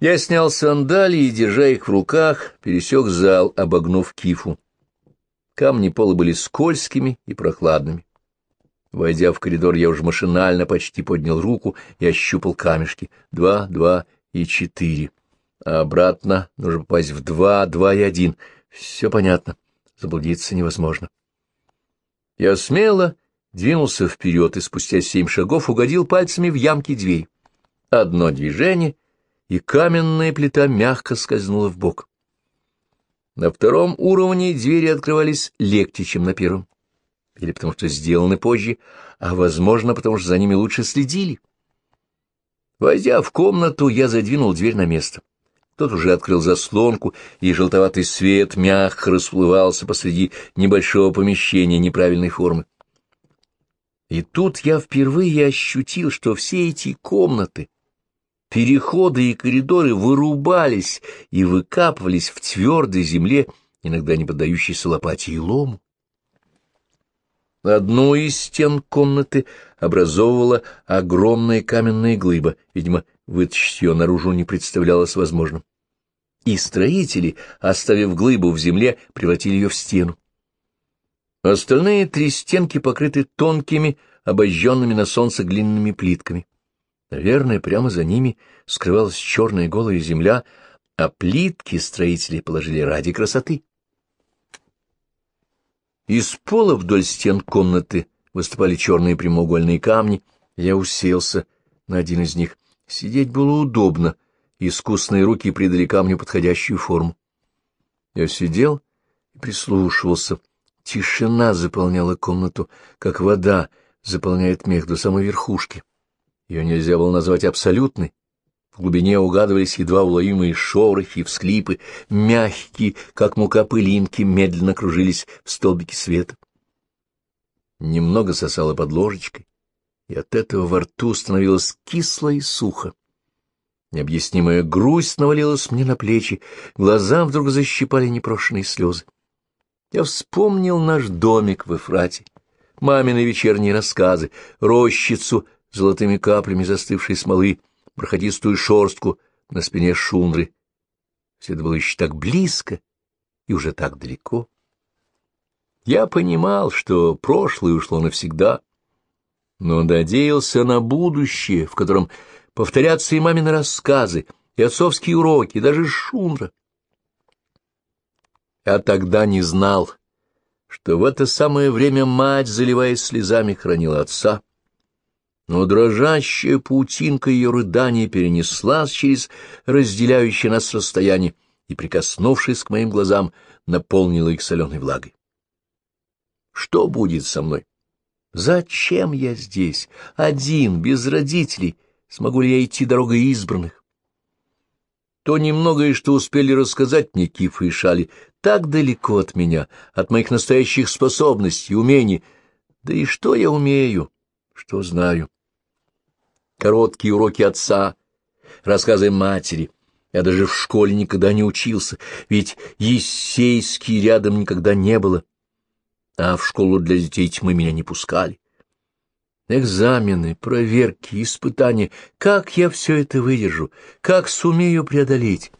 Я снял сандалии держа их в руках, пересек зал, обогнув кифу. Камни пола были скользкими и прохладными. Войдя в коридор, я уже машинально почти поднял руку и ощупал камешки. Два, два и четыре. А обратно нужно попасть в два, два и один. Все понятно. Заблудиться невозможно. Я смело двинулся вперед и спустя семь шагов угодил пальцами в ямки двери. Одно движение, и каменная плита мягко скользнула в бок. На втором уровне двери открывались легче, чем на первом. Или потому что сделаны позже, а, возможно, потому что за ними лучше следили. Войдя в комнату, я задвинул дверь на место. Тот уже открыл заслонку, и желтоватый свет мягко расплывался посреди небольшого помещения неправильной формы. И тут я впервые ощутил, что все эти комнаты, переходы и коридоры вырубались и выкапывались в твердой земле, иногда не поддающейся лопате и лому. Одну из стен комнаты образовывала огромная каменная глыба, видимо, вытащить ее наружу не представлялось возможным. И строители, оставив глыбу в земле, превратили ее в стену. Остальные три стенки покрыты тонкими, обожженными на солнце глиняными плитками. Наверное, прямо за ними скрывалась черная голая земля, а плитки строители положили ради красоты. Из пола вдоль стен комнаты выступали черные прямоугольные камни. Я уселся на один из них. Сидеть было удобно, искусные руки придали камню подходящую форму. Я сидел и прислушивался. Тишина заполняла комнату, как вода заполняет мех до самой верхушки. Ее нельзя было назвать абсолютной. В глубине угадывались едва уловимые шорохи всклипы, мягкие, как мука пылинки, медленно кружились в столбике света. Немного сосало под ложечкой, и от этого во рту становилось кисло и сухо. Необъяснимая грусть навалилась мне на плечи, глаза вдруг защипали непрошенные слезы. Я вспомнил наш домик в Эфрате, мамины вечерние рассказы, рощицу золотыми каплями застывшей смолы, проходистую шорстку на спине шундры. Все это было еще так близко и уже так далеко. Я понимал, что прошлое ушло навсегда, но надеялся на будущее, в котором повторятся и мамины рассказы, и отцовские уроки, и даже шундра. Я тогда не знал, что в это самое время мать, заливаясь слезами, хранила отца, но дрожащая паутинка ее рыдания перенеслась через разделяющее нас расстояние и, прикоснувшись к моим глазам, наполнила их соленой влагой. Что будет со мной? Зачем я здесь, один, без родителей? Смогу ли я идти дорогой избранных? То немногое, что успели рассказать мне Кифа и Шали, так далеко от меня, от моих настоящих способностей, умений. Да и что я умею, что знаю? Короткие уроки отца, рассказы матери. Я даже в школе никогда не учился, ведь Есейский рядом никогда не было. А в школу для детей тьмы меня не пускали. Экзамены, проверки, испытания. Как я все это выдержу? Как сумею преодолеть?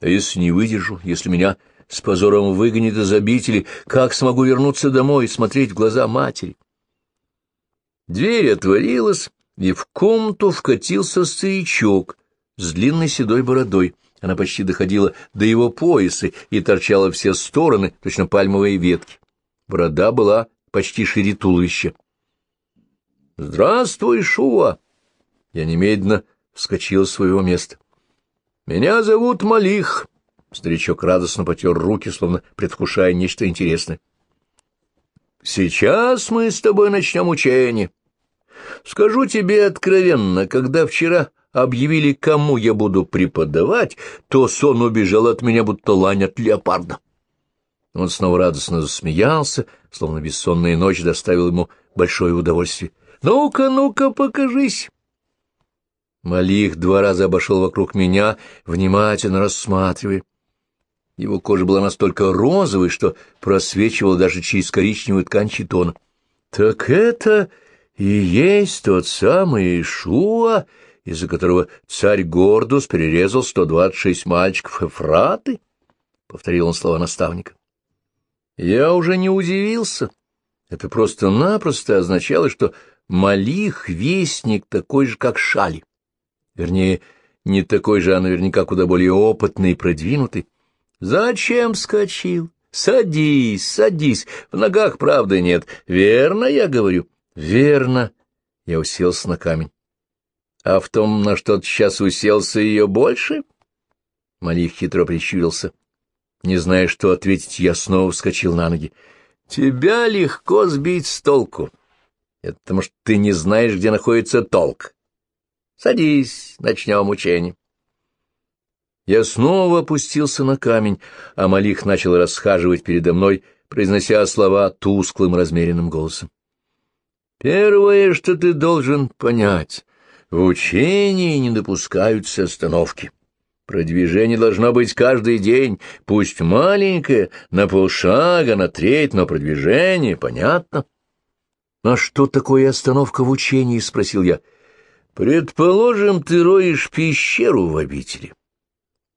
А если не выдержу, если меня с позором выгонят из обители, как смогу вернуться домой и смотреть в глаза матери? Дверь отворилась, и в комнату вкатился старичок с длинной седой бородой. Она почти доходила до его пояса и торчала все стороны, точно пальмовые ветки. Борода была почти шире туловища. — Здравствуй, Шуа! Я немедленно вскочил с своего места. — Меня зовут Малих. Старичок радостно потер руки, словно предвкушая нечто интересное. — Сейчас мы с тобой начнем учение. Скажу тебе откровенно, когда вчера объявили, кому я буду преподавать, то сон убежал от меня, будто лань от леопарда. Он снова радостно засмеялся, словно бессонная ночь доставила ему большое удовольствие. «Ну-ка, ну-ка, покажись!» Малих два раза обошел вокруг меня, внимательно рассматривая. Его кожа была настолько розовой, что просвечивала даже через коричневую ткань читона. — Так это и есть тот самый Ишуа? из-за которого царь Гордус перерезал 126 мальчиков Эфраты? — повторил он слова наставника. Я уже не удивился. Это просто-напросто означало, что Малих — вестник такой же, как Шали. Вернее, не такой же, а наверняка куда более опытный и продвинутый. Зачем скочил? Садись, садись, в ногах правды нет. Верно, я говорю? Верно. Я уселся на камень. А в том, на что ты сейчас уселся, ее больше? Малих хитро прищурился. Не зная, что ответить, я снова вскочил на ноги. Тебя легко сбить с толку. Это потому что ты не знаешь, где находится толк. Садись, начнем учение. Я снова опустился на камень, а Малих начал расхаживать передо мной, произнося слова тусклым размеренным голосом. Первое, что ты должен понять, в учении не допускаются остановки. Продвижение должно быть каждый день, пусть маленькое, на полшага, на треть, но продвижение, понятно? — А что такое остановка в учении? — спросил я. — Предположим, ты роешь пещеру в обители.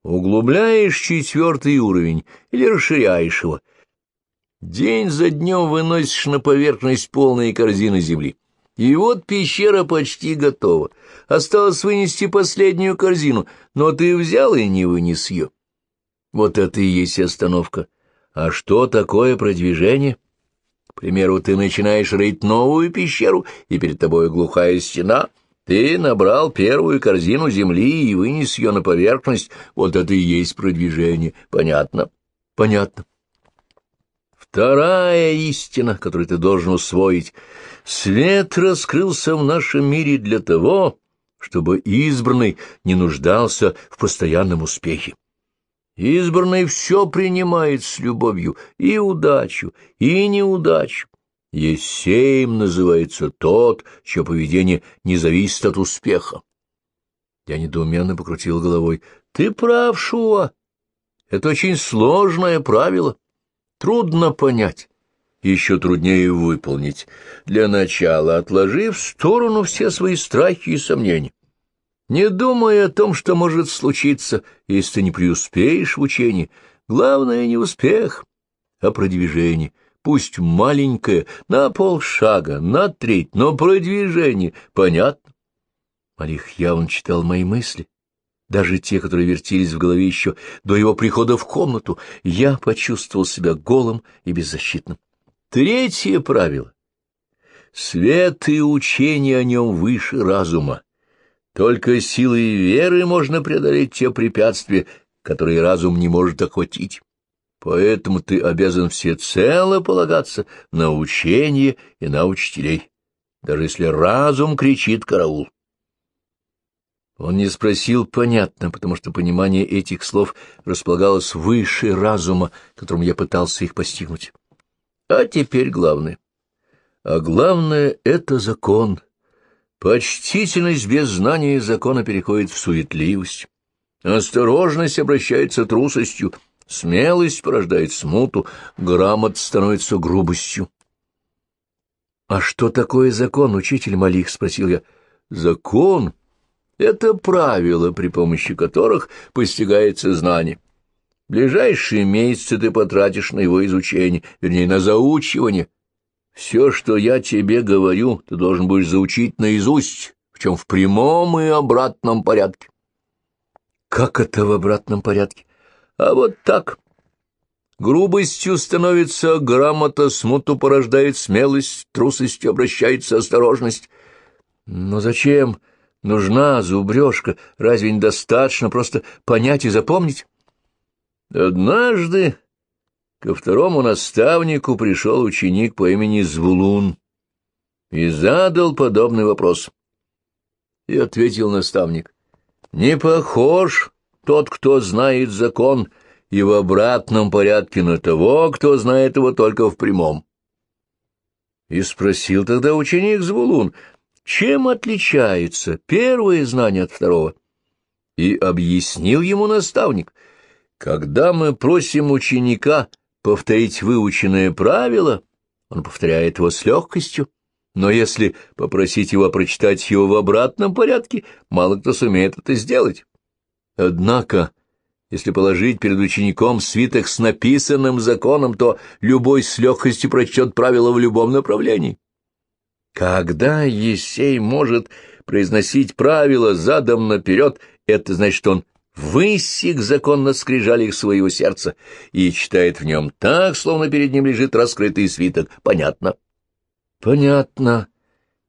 Углубляешь четвертый уровень или расширяешь его. День за днем выносишь на поверхность полные корзины земли. И вот пещера почти готова. Осталось вынести последнюю корзину, но ты взял и не вынес ее. Вот это и есть остановка. А что такое продвижение? К примеру, ты начинаешь рыть новую пещеру, и перед тобой глухая стена — ты набрал первую корзину земли и вынес ее на поверхность. Вот это и есть продвижение. Понятно? Понятно. Вторая истина, которую ты должен усвоить. Свет раскрылся в нашем мире для того, чтобы избранный не нуждался в постоянном успехе. Избранный все принимает с любовью, и удачу, и неудачу. Есеем называется тот, чье поведение не зависит от успеха. Я недоуменно покрутил головой. — Ты прав, Шуа. Это очень сложное правило. Трудно понять. Еще труднее выполнить. Для начала отложи в сторону все свои страхи и сомнения. Не думай о том, что может случиться, если ты не преуспеешь в учении. Главное не успех, а продвижение — пусть маленькое, на полшага, на треть, но продвижение, понятно? Малих явно читал мои мысли, даже те, которые вертелись в голове еще до его прихода в комнату. Я почувствовал себя голым и беззащитным. Третье правило. Свет и учение о нем выше разума. Только силой веры можно преодолеть те препятствия, которые разум не может охватить. Поэтому ты обязан всецело полагаться на учение и на учителей, даже если разум кричит «караул». Он не спросил понятно, потому что понимание этих слов располагалось выше разума, которым я пытался их постигнуть. А теперь главное. А главное — это закон. Почтительность без знания закона переходит в суетливость. Осторожность обращается трусостью — Смелость порождает смуту, грамот становится грубостью. — А что такое закон, учитель Малих? — спросил я. — Закон — это правила, при помощи которых постигается знание. Ближайшие месяцы ты потратишь на его изучение, вернее, на заучивание. Все, что я тебе говорю, ты должен будешь заучить наизусть, в чем в прямом и обратном порядке. — Как это в обратном порядке? А вот так. Грубостью становится грамота, смуту порождает смелость, трусостью обращается осторожность. Но зачем нужна зубрежка? Разве недостаточно просто понять и запомнить? Однажды ко второму наставнику пришел ученик по имени Звулун и задал подобный вопрос. И ответил наставник, «Не похож тот, кто знает закон, и в обратном порядке на того, кто знает его только в прямом. И спросил тогда ученик Звулун, чем отличается первое знание от второго? И объяснил ему наставник, когда мы просим ученика повторить выученное правило, он повторяет его с легкостью, Но если попросить его прочитать его в обратном порядке, мало кто сумеет это сделать. Однако, если положить перед учеником свиток с написанным законом, то любой с легкостью прочтет правила в любом направлении. Когда Есей может произносить правила задом наперед, это значит, что он высек закон на скрижалях своего сердца и читает в нем так, словно перед ним лежит раскрытый свиток. Понятно? — Понятно.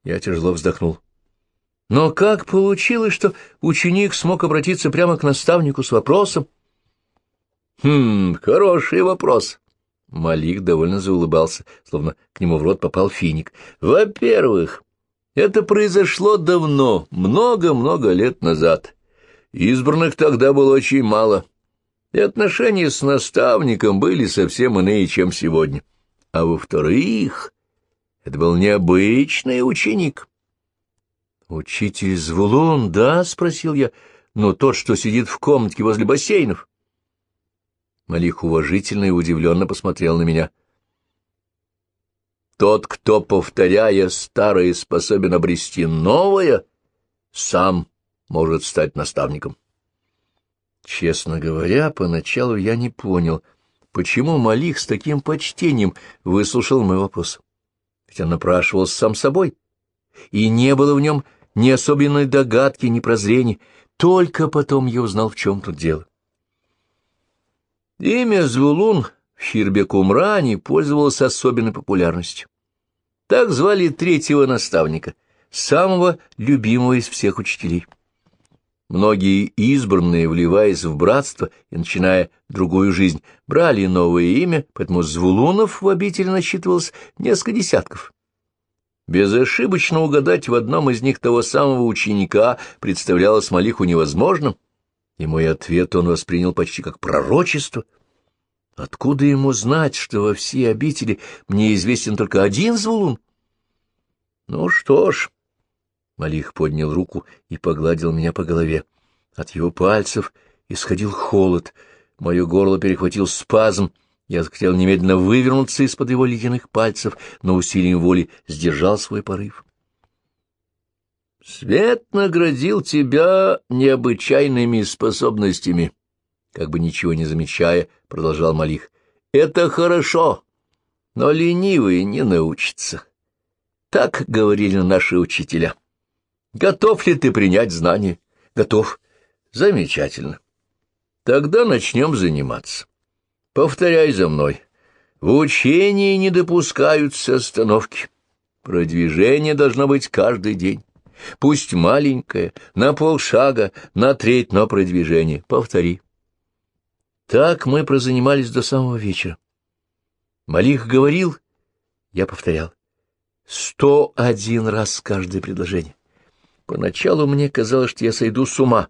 Я тяжело вздохнул. Но как получилось, что ученик смог обратиться прямо к наставнику с вопросом? — Хм, хороший вопрос. Малик довольно заулыбался, словно к нему в рот попал финик. — Во-первых, это произошло давно, много-много лет назад. Избранных тогда было очень мало, и отношения с наставником были совсем иные, чем сегодня. А во-вторых, это был необычный ученик. «Учитель Звулун, да?» — спросил я. «Но тот, что сидит в комнатке возле бассейнов». Малих уважительно и удивленно посмотрел на меня. «Тот, кто, повторяя старое, способен обрести новое, сам может стать наставником». Честно говоря, поначалу я не понял, почему Малих с таким почтением выслушал мой вопрос ведь он напрашивался сам собой, и не было в нем ни особенной догадки, ни прозрения, только потом я узнал, в чем тут дело. Имя Звулун в Хирбекумране пользовалось особенной популярностью. Так звали третьего наставника, самого любимого из всех учителей. Многие избранные, вливаясь в братство и начиная другую жизнь, брали новое имя, поэтому Звулунов в обители насчитывалось несколько десятков. Безошибочно угадать в одном из них того самого ученика представлялось Малиху невозможным, и мой ответ он воспринял почти как пророчество. Откуда ему знать, что во всей обители мне известен только один Звулун? Ну что ж... Малих поднял руку и погладил меня по голове. От его пальцев исходил холод. Мое горло перехватил спазм. Я захотел немедленно вывернуться из-под его ледяных пальцев, но усилием воли сдержал свой порыв. «Свет наградил тебя необычайными способностями», — как бы ничего не замечая, продолжал Малих. «Это хорошо, но ленивые не научатся. Так говорили наши учителя». Готов ли ты принять знания? Готов. Замечательно. Тогда начнем заниматься. Повторяй за мной. В учении не допускаются остановки. Продвижение должно быть каждый день. Пусть маленькое, на полшага, на треть, но продвижение. Повтори. Так мы прозанимались до самого вечера. Малих говорил, я повторял. Сто один раз каждое предложение. Поначалу мне казалось, что я сойду с ума,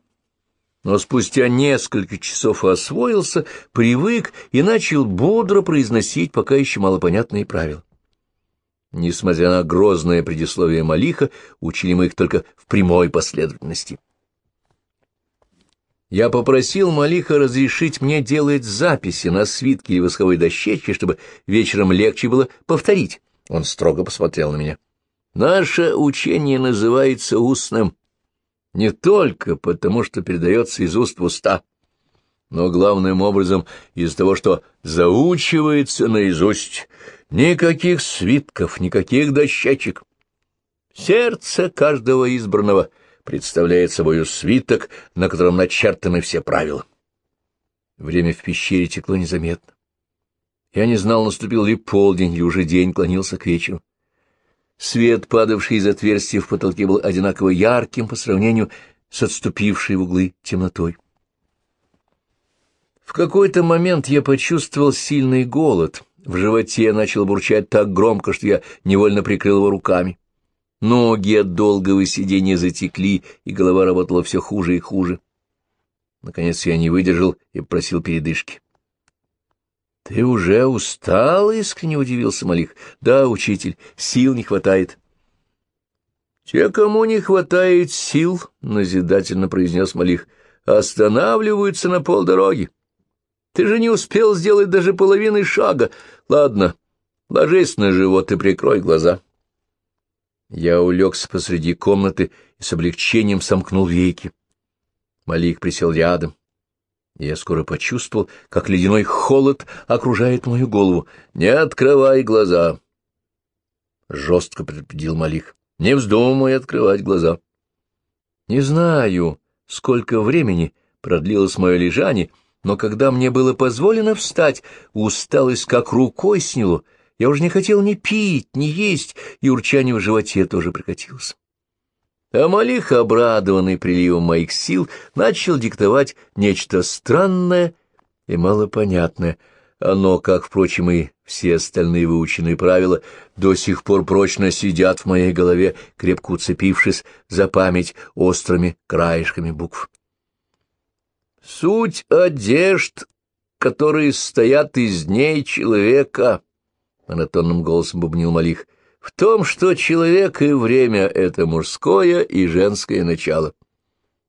но спустя несколько часов освоился, привык и начал бодро произносить пока еще малопонятные правила. Несмотря на грозное предисловие Малиха, учили мы их только в прямой последовательности. Я попросил Малиха разрешить мне делать записи на свитке или восковой дощечке, чтобы вечером легче было повторить. Он строго посмотрел на меня. Наше учение называется устным не только потому, что передается из уст в уста, но главным образом из того, что заучивается наизусть. Никаких свитков, никаких дощечек. Сердце каждого избранного представляет собою свиток, на котором начертаны все правила. Время в пещере текло незаметно. Я не знал, наступил ли полдень, или уже день клонился к вечеру. Свет, падавший из отверстия в потолке, был одинаково ярким по сравнению с отступившей в углы темнотой. В какой-то момент я почувствовал сильный голод. В животе начал бурчать так громко, что я невольно прикрыл его руками. Ноги от долгого сидения затекли, и голова работала все хуже и хуже. Наконец я не выдержал и попросил передышки. — Ты уже устал? — искренне удивился Малих. — Да, учитель, сил не хватает. — Те, кому не хватает сил, — назидательно произнес Малих, — останавливаются на полдороги. Ты же не успел сделать даже половины шага. Ладно, ложись на живот и прикрой глаза. Я улегся посреди комнаты и с облегчением сомкнул веки. Малик присел рядом. Я скоро почувствовал, как ледяной холод окружает мою голову. «Не открывай глаза!» Жестко предупредил Малик. «Не вздумай открывать глаза!» Не знаю, сколько времени продлилось мое лежание, но когда мне было позволено встать, усталость как рукой сняло. Я уже не хотел ни пить, ни есть, и урчание в животе тоже прекратилось. А Малих, обрадованный приливом моих сил, начал диктовать нечто странное и малопонятное. Оно, как, впрочем, и все остальные выученные правила, до сих пор прочно сидят в моей голове, крепко уцепившись за память острыми краешками букв. Суть одежд, которые стоят из дней человека, — монотонным голосом бубнил Малих, — в том, что человек и время — это мужское и женское начало.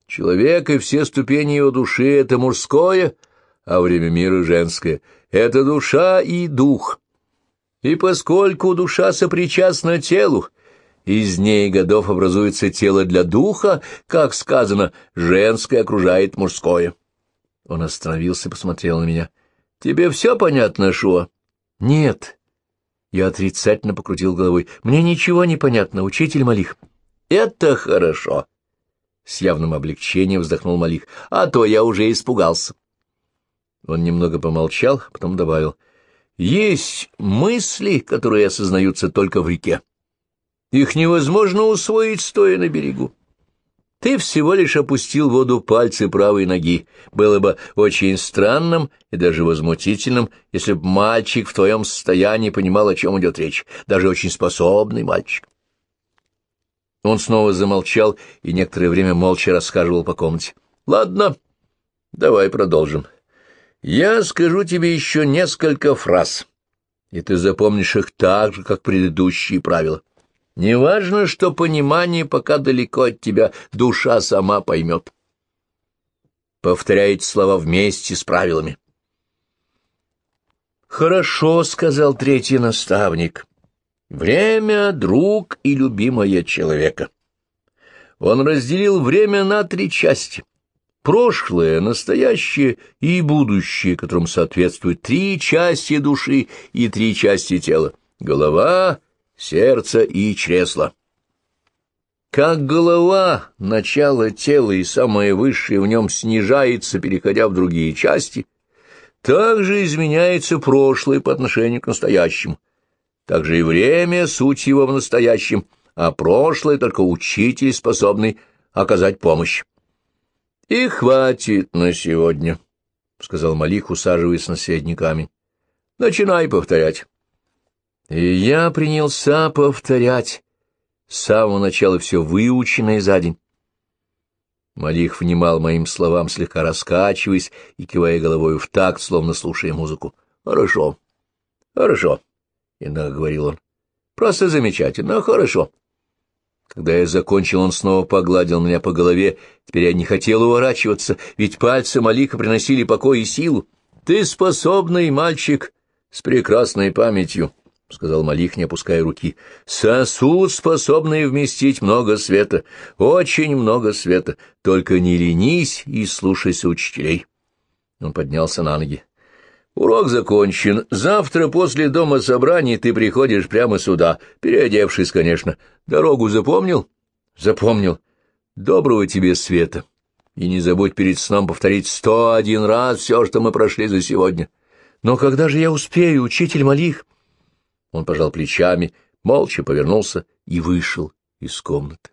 Человек и все ступени его души — это мужское, а время мира — женское. Это душа и дух. И поскольку душа сопричастна телу, из дней годов образуется тело для духа, как сказано, женское окружает мужское. Он остановился и посмотрел на меня. — Тебе все понятно, Шуа? — Нет. Я отрицательно покрутил головой. Мне ничего не понятно, учитель Малих. Это хорошо. С явным облегчением вздохнул Малих. А то я уже испугался. Он немного помолчал, потом добавил. Есть мысли, которые осознаются только в реке. Их невозможно усвоить, стоя на берегу. Ты всего лишь опустил в воду пальцы правой ноги. Было бы очень странным и даже возмутительным, если бы мальчик в твоем состоянии понимал, о чем идет речь, даже очень способный мальчик. Он снова замолчал и некоторое время молча расхаживал по комнате. — Ладно, давай продолжим. Я скажу тебе еще несколько фраз, и ты запомнишь их так же, как предыдущие правила. Неважно, что понимание пока далеко от тебя, душа сама поймет. Повторяйте слова вместе с правилами. «Хорошо», — сказал третий наставник. «Время — друг и любимое человека». Он разделил время на три части. Прошлое, настоящее и будущее, которым соответствуют три части души и три части тела. Голова, сердце и чресло. Как голова, начало тела и самое высшее в нем снижается, переходя в другие части, так же изменяется прошлое по отношению к настоящему. Так же и время, суть его в настоящем, а прошлое только учитель, способный оказать помощь. — И хватит на сегодня, — сказал Малих, усаживаясь на соседний камень. — Начинай повторять. И я принялся повторять с самого начала все выученное за день. Малих внимал моим словам, слегка раскачиваясь и кивая головой в такт, словно слушая музыку. — Хорошо, хорошо, — иногда говорил он. — Просто замечательно, хорошо. Когда я закончил, он снова погладил меня по голове. Теперь я не хотел уворачиваться, ведь пальцы Малика приносили покой и силу. — Ты способный мальчик с прекрасной памятью. — сказал Малих, не опуская руки, — сосуд, способный вместить много света, очень много света, только не ленись и слушайся учителей. Он поднялся на ноги. — Урок закончен. Завтра после дома собраний ты приходишь прямо сюда, переодевшись, конечно. Дорогу запомнил? — Запомнил. Доброго тебе света. И не забудь перед сном повторить сто один раз все, что мы прошли за сегодня. Но когда же я успею, учитель Малих? — он пожал плечами, молча повернулся и вышел из комнаты.